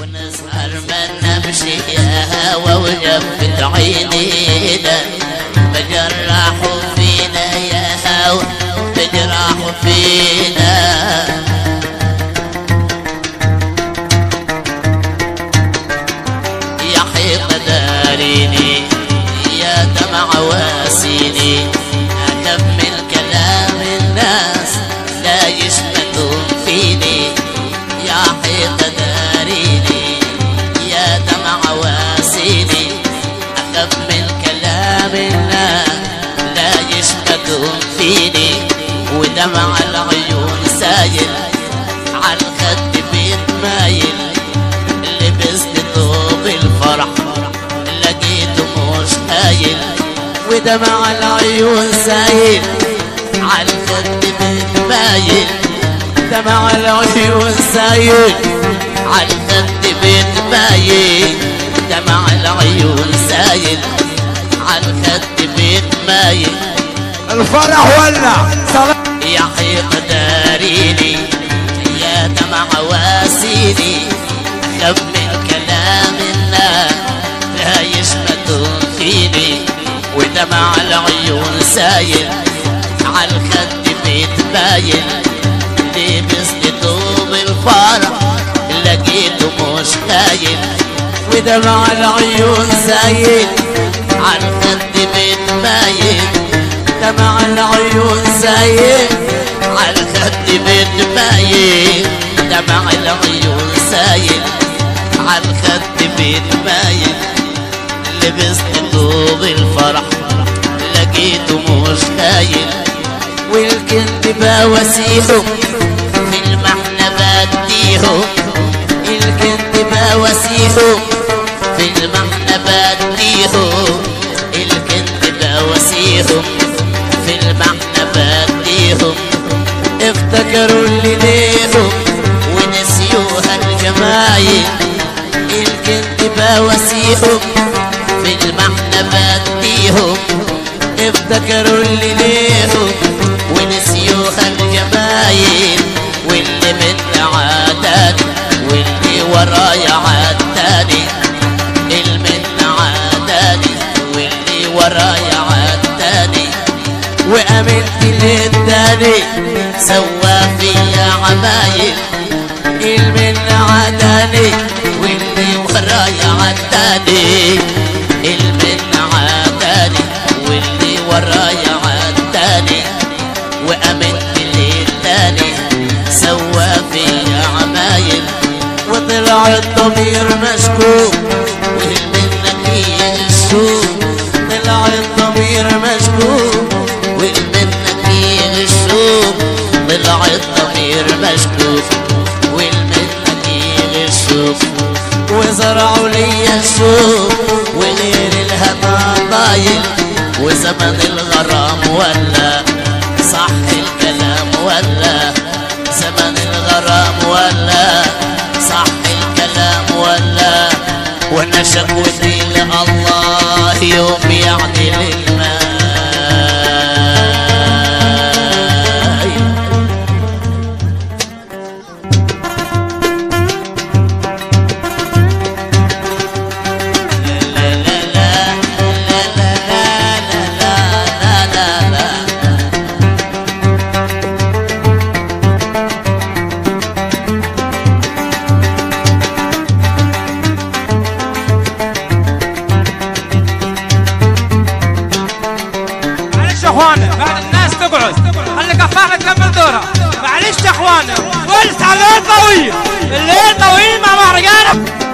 ونسهر ما نمشي يا هوا وجفت عينينا بجرحوا فينا يا هوا بجرحوا فينا. يا حيط داريني يا دمع واسيني. ودمع العيون سايل عالخد بيتمايل دمع العيون سايل عالخد بيتمايل دمع العيون سايل عالخد بيتمايل الفرح ولع يا حيط داريني. سايل عالخد بيتباين لبست ثوب الفرح لقيته مش هايل ودمع العيون سايل عالخد بيتباين دمع العيون سايل عالخد بيتباين دمع العيون سايل عالخد بيتباين لبست ثوب الفرح؟ لقيته مش هايل والكنت بواسيهم في المحنة بديهم الكنت بواسيهم في المحنة بديهم الكنت بواسيهم في المحنة بديهم افتكروا اللي ليهم ونسيوها الجمايل. الكنت بواسيهم للتاني سوا فيا عمايل المن عاداني واللي ورايا عداني المن عاداني واللي ورايا عداني وأمنت للتاني سوا فيا عمايل. وطلع الضمير مشكوك يغشوك وزرعوا لي الشوق وغير الهنا ضايل وزمن الغرام ولا صح الكلام ولا زمن الغرام ولا صح الكلام ولا. وأنا شكوتي لله يوم يعدل اخوانا بعد الناس تقعد. خلي قفاله تكمل دورها معلش يا اخوانا قلت على طويل الليل طويل مع مهرجانك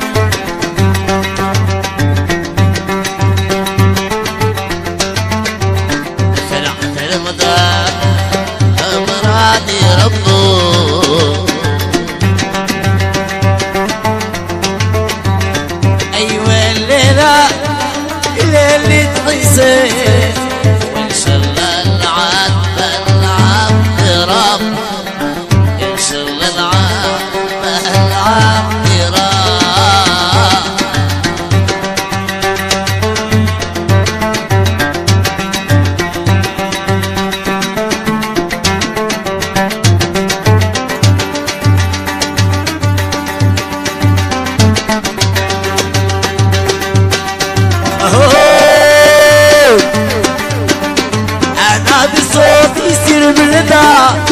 هذا الصوت يصير بالرداء.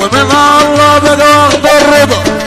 ومن الله بدو الرضا